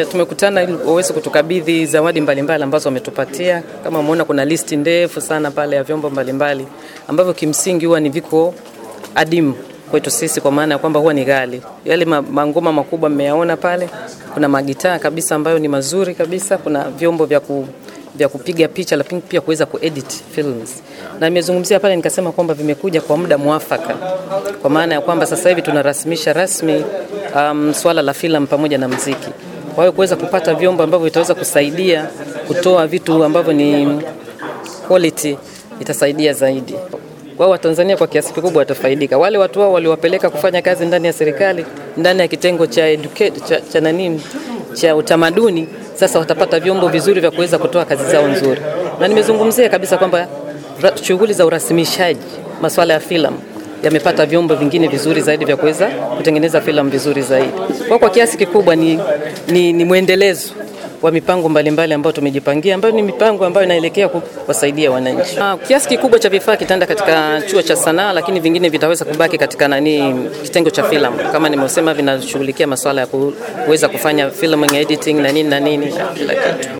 E, tumekutana ili waweze kutukabidhi zawadi mbalimbali ambazo wametupatia. Kama umeona kuna listi ndefu sana pale ya vyombo mbalimbali ambavyo kimsingi huwa ni viko adimu kwetu sisi, kwa maana ya kwamba huwa ni ghali. Yale mangoma makubwa mmeyaona pale, kuna magitaa kabisa ambayo ni mazuri kabisa, kuna vyombo vya ku vya kupiga picha lakini pia kuweza kuedit films. Na nimezungumzia pale nikasema kwamba vimekuja kwa muda mwafaka, kwa maana ya kwamba sasa hivi tunarasimisha rasmi um, swala la filamu pamoja na mziki. Kwa hiyo kuweza kupata vyombo ambavyo vitaweza kusaidia kutoa vitu ambavyo ni quality itasaidia zaidi. Wao Watanzania kwa kiasi kikubwa watafaidika. Wale watu wao waliwapeleka kufanya kazi ndani ya serikali, ndani ya kitengo cha educate, cha, cha nani cha utamaduni, sasa watapata vyombo vizuri vya kuweza kutoa kazi zao nzuri. Na nimezungumzia kabisa kwamba shughuli za urasimishaji masuala ya filamu yamepata vyombo vingine vizuri zaidi vya kuweza kutengeneza filamu vizuri zaidi. Kwa kwa kiasi kikubwa ni, ni, ni mwendelezo wa mipango mbalimbali ambayo tumejipangia ambayo ni mipango ambayo inaelekea kuwasaidia wananchi. Ah, Kiasi kikubwa cha vifaa kitaenda katika chuo cha sanaa, lakini vingine vitaweza kubaki katika nani kitengo cha filamu, kama nimesema, vinashughulikia masuala ya kuweza kufanya filming editing na nini na nini na kila kitu.